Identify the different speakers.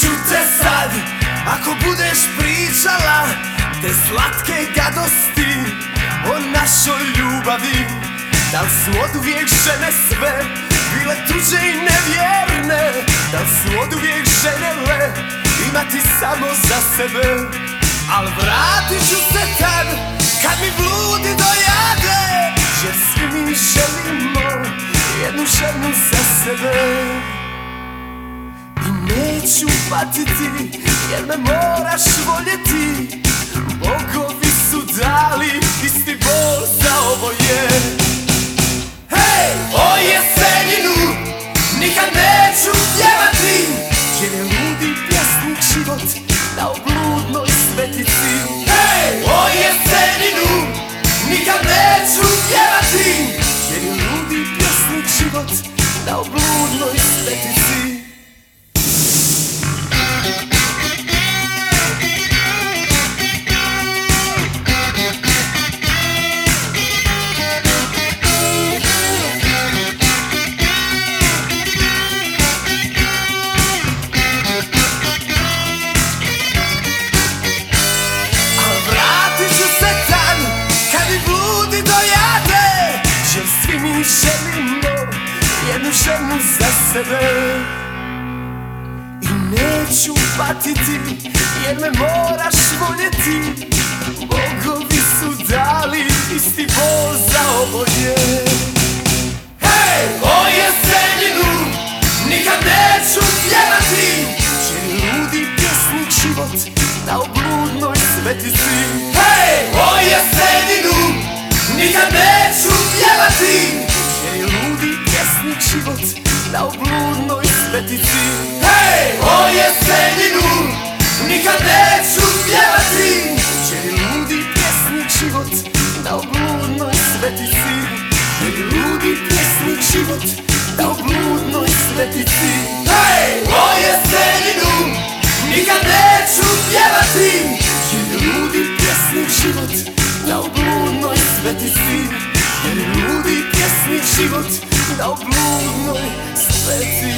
Speaker 1: Ću te sad Ako budeš pričala Te slatke gadosti našoj ljubavi. Da li su od uvijek žene sve Bile tuđe i nevjerne? Da li su od uvijek ženele Imati samo za sebe? Al vratit ću se tad Kad mi bludi dojade Jer svi mi želimo Jednu ženu za sebe. I neću patiti jer me moraš voljeti život dao bludnoj svetici Al ženu za sebe. I neću patiti jer me moraš voljeti život dao bludnoj svetici. Hej, o jeseninu nikad neću pjevati. Jer je ludi pjesnik život dao bludnoj svetici? Jer je ludi pjesnik život dao bludnoj svetici? Hej, o jeseninu nikad neću pjevati. Jer je ludi pjesnik život dao bludnoj svetici? Jer je ludi pjesnik život Та облудно стеці